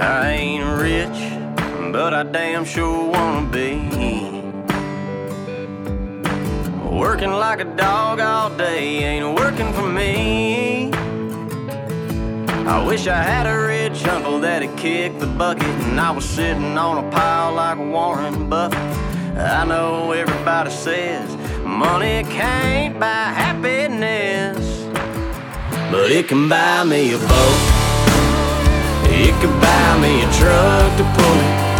I ain't rich, but I damn sure wanna be. Working like a dog all day ain't working for me. I wish I had a rich uncle that'd kick the bucket and I was sitting on a pile like Warren Buffett. I know everybody says money can't buy happiness, but it can buy me a boat. It can buy me a truck to pull it.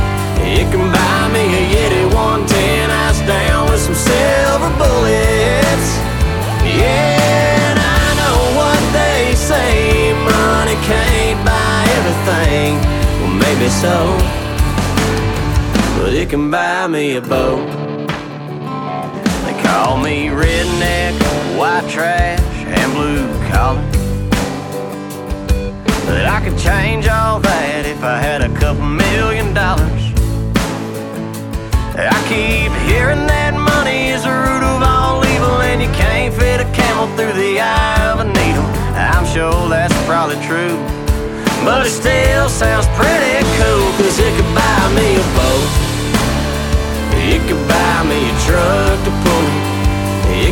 It can buy me a Yeti 110 ice down with some silver bullets. Yeah, and I know what they say money can't buy everything. Well, maybe so, but it can buy me a boat. They call me redneck, white trash, and blue collar. But it still sounds pretty cool, cause it could buy me a boat. It could buy me a truck to pull it.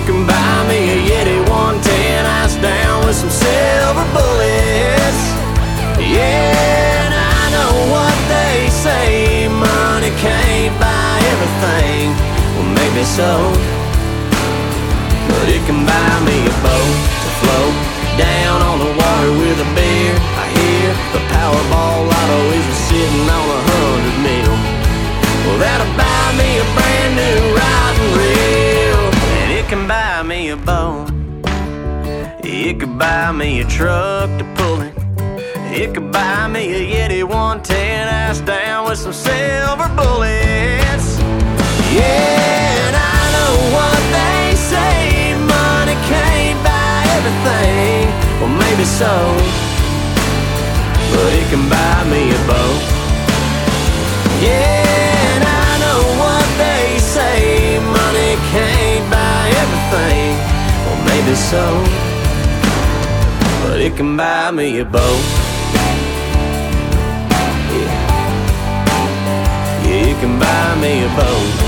Can buy me a Yeti 110 ice down with some silver bullets. Yeah, and I know what they say money can't buy everything. Well, maybe so. But it can buy me a boat to float a boat. It could buy me a truck to pull it. It could buy me a Yeti 110 ass down with some silver bullets. Yeah, and I know what they say money can't buy everything. Well, maybe so, but it can buy Well, maybe so, but it can buy me a boat. Yeah, yeah it can buy me a boat.